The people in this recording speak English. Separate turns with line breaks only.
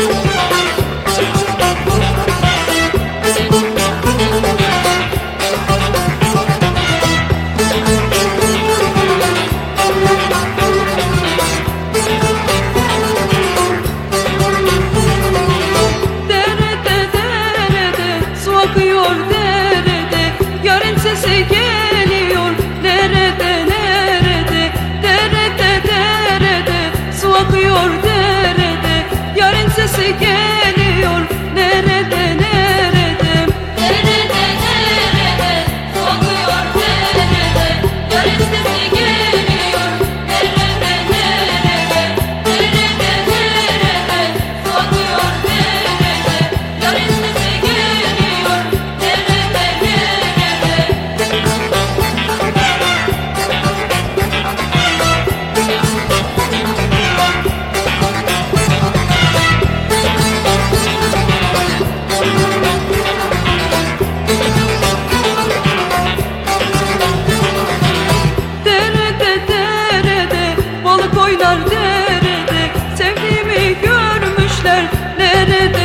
Thank you. did it.